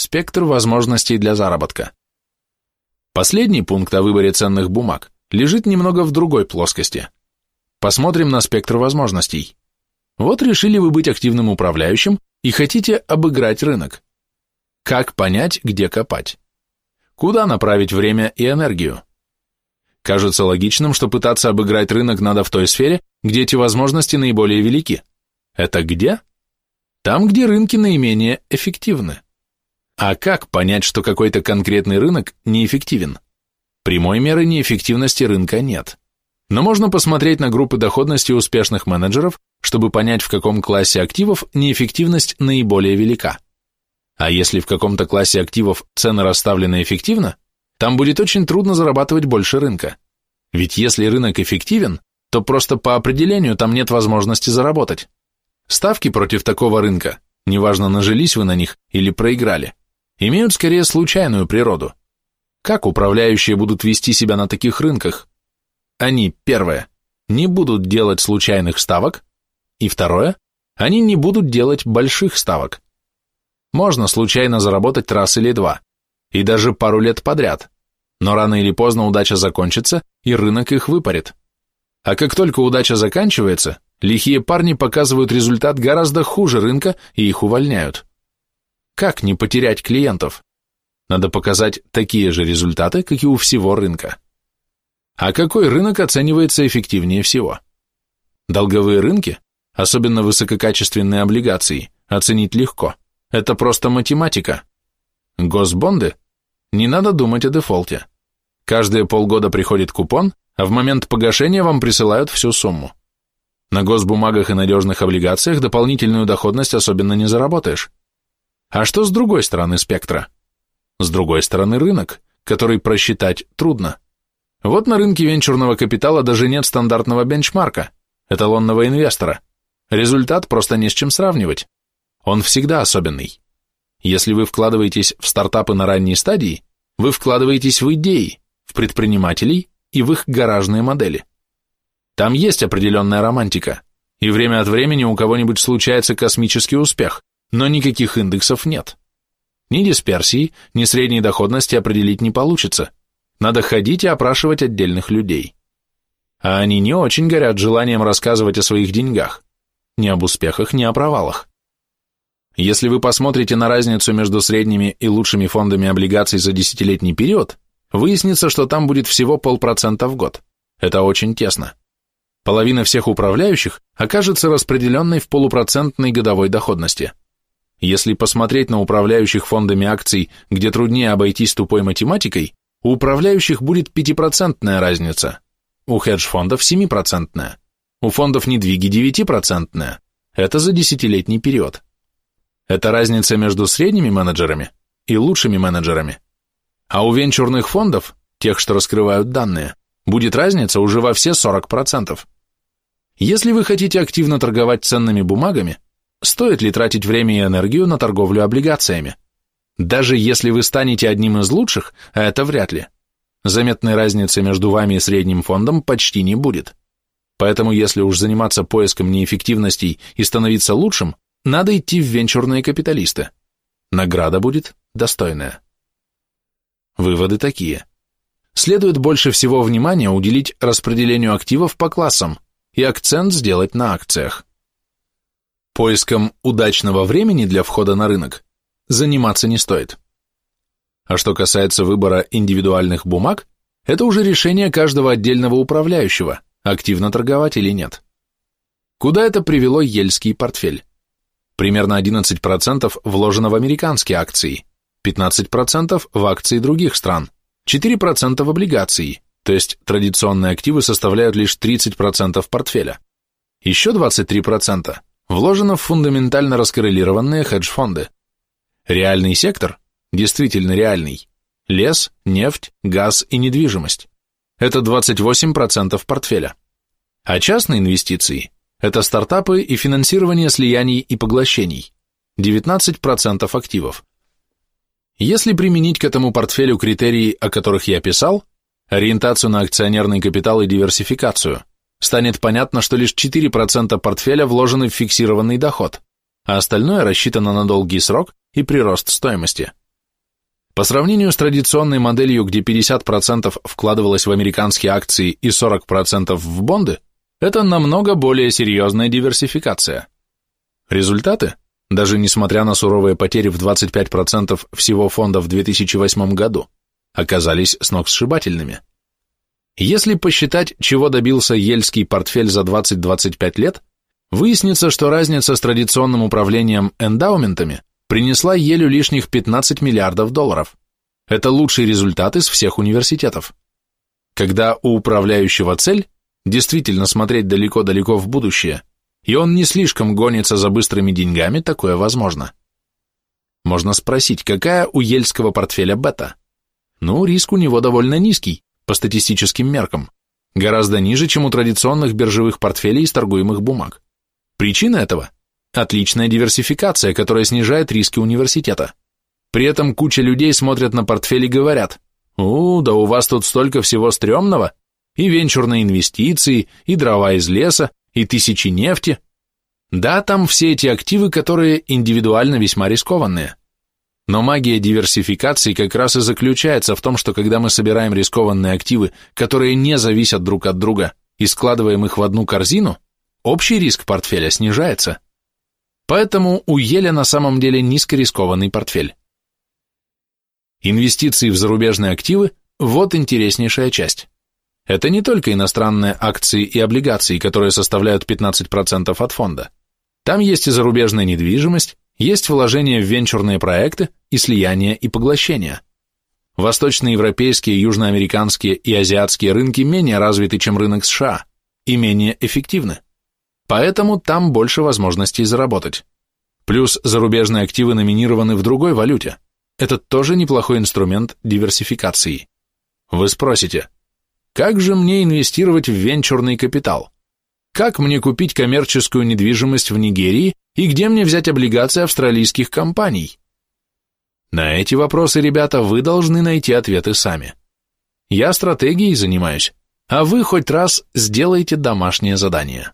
Спектр возможностей для заработка. Последний пункт о выборе ценных бумаг лежит немного в другой плоскости. Посмотрим на спектр возможностей. Вот решили вы быть активным управляющим и хотите обыграть рынок. Как понять, где копать? Куда направить время и энергию? Кажется логичным, что пытаться обыграть рынок надо в той сфере, где эти возможности наиболее велики. Это где? Там, где рынки наименее эффективны. А как понять, что какой-то конкретный рынок неэффективен? Прямой меры неэффективности рынка нет. Но можно посмотреть на группы доходности успешных менеджеров, чтобы понять, в каком классе активов неэффективность наиболее велика. А если в каком-то классе активов цены расставлены эффективно, там будет очень трудно зарабатывать больше рынка. Ведь если рынок эффективен, то просто по определению там нет возможности заработать. Ставки против такого рынка, неважно нажились вы на них или проиграли, имеют скорее случайную природу. Как управляющие будут вести себя на таких рынках? Они, первое, не будут делать случайных ставок, и второе, они не будут делать больших ставок. Можно случайно заработать раз или два, и даже пару лет подряд, но рано или поздно удача закончится, и рынок их выпарит. А как только удача заканчивается, лихие парни показывают результат гораздо хуже рынка и их увольняют. Как не потерять клиентов? Надо показать такие же результаты, как и у всего рынка. А какой рынок оценивается эффективнее всего? Долговые рынки, особенно высококачественные облигации, оценить легко. Это просто математика. Госбонды? Не надо думать о дефолте. Каждые полгода приходит купон, а в момент погашения вам присылают всю сумму. На госбумагах и надежных облигациях дополнительную доходность особенно не заработаешь. А что с другой стороны спектра? С другой стороны рынок, который просчитать трудно. Вот на рынке венчурного капитала даже нет стандартного бенчмарка, эталонного инвестора. Результат просто не с чем сравнивать. Он всегда особенный. Если вы вкладываетесь в стартапы на ранней стадии, вы вкладываетесь в идеи, в предпринимателей и в их гаражные модели. Там есть определенная романтика, и время от времени у кого-нибудь случается космический успех, но никаких индексов нет. Ни дисперсии, ни средней доходности определить не получится – надо ходить и опрашивать отдельных людей. А они не очень горят желанием рассказывать о своих деньгах. Ни об успехах, ни о провалах. Если вы посмотрите на разницу между средними и лучшими фондами облигаций за десятилетний период, выяснится, что там будет всего полпроцента в год. Это очень тесно. Половина всех управляющих окажется распределенной в полупроцентной годовой доходности. Если посмотреть на управляющих фондами акций, где труднее обойтись тупой математикой, у управляющих будет 5% разница, у хедж-фондов 7%, у фондов недвиги 9%. Это за десятилетний период. Это разница между средними менеджерами и лучшими менеджерами. А у венчурных фондов, тех, что раскрывают данные, будет разница уже во все 40%. Если вы хотите активно торговать ценными бумагами, стоит ли тратить время и энергию на торговлю облигациями? Даже если вы станете одним из лучших, а это вряд ли, заметной разницы между вами и средним фондом почти не будет. Поэтому если уж заниматься поиском неэффективностей и становиться лучшим, надо идти в венчурные капиталисты. Награда будет достойная. Выводы такие. Следует больше всего внимания уделить распределению активов по классам и акцент сделать на акциях. Поиском удачного времени для входа на рынок заниматься не стоит. А что касается выбора индивидуальных бумаг, это уже решение каждого отдельного управляющего, активно торговать или нет. Куда это привело ельский портфель? Примерно 11% вложено в американские акции, 15% в акции других стран, 4% в облигации, то есть традиционные активы составляют лишь 30% портфеля. Еще 23% вложено в фундаментально раскоррелированные хедж-фонды. Реальный сектор, действительно реальный, лес, нефть, газ и недвижимость. Это 28% портфеля. А частные инвестиции – это стартапы и финансирование слияний и поглощений, 19% активов. Если применить к этому портфелю критерии, о которых я писал, ориентацию на акционерный капитал и диверсификацию, станет понятно, что лишь 4% портфеля вложены в фиксированный доход, а остальное рассчитано на долгий срок и прирост стоимости. По сравнению с традиционной моделью, где 50% вкладывалось в американские акции и 40% в бонды, это намного более серьезная диверсификация. Результаты, даже несмотря на суровые потери в 25% всего фонда в 2008 году, оказались сногсшибательными. Если посчитать, чего добился ельский портфель за 20-25 лет, выяснится, что разница с традиционным управлением эндаументами принесла Елю лишних 15 миллиардов долларов. Это лучший результат из всех университетов. Когда у управляющего цель действительно смотреть далеко-далеко в будущее, и он не слишком гонится за быстрыми деньгами, такое возможно. Можно спросить, какая у ельского портфеля бета? Ну, риск у него довольно низкий, по статистическим меркам, гораздо ниже, чем у традиционных биржевых портфелей из торгуемых бумаг. Причина этого – отличная диверсификация, которая снижает риски университета. При этом куча людей смотрят на портфель и говорят, «У, да у вас тут столько всего стрёмного, и венчурные инвестиции, и дрова из леса, и тысячи нефти. Да, там все эти активы, которые индивидуально весьма рискованные. Но магия диверсификации как раз и заключается в том, что когда мы собираем рискованные активы, которые не зависят друг от друга, и складываем их в одну корзину, общий риск портфеля снижается. Поэтому у Еля на самом деле низкорискованный портфель. Инвестиции в зарубежные активы – вот интереснейшая часть. Это не только иностранные акции и облигации, которые составляют 15% от фонда. Там есть и зарубежная недвижимость, есть вложения в венчурные проекты и слияние и поглощение. Восточноевропейские, южноамериканские и азиатские рынки менее развиты, чем рынок США, и менее эффективны. Поэтому там больше возможностей заработать. Плюс зарубежные активы номинированы в другой валюте. Это тоже неплохой инструмент диверсификации. Вы спросите, как же мне инвестировать в венчурный капитал? Как мне купить коммерческую недвижимость в Нигерии и где мне взять облигации австралийских компаний? На эти вопросы, ребята, вы должны найти ответы сами. Я стратегией занимаюсь, а вы хоть раз сделайте домашнее задание.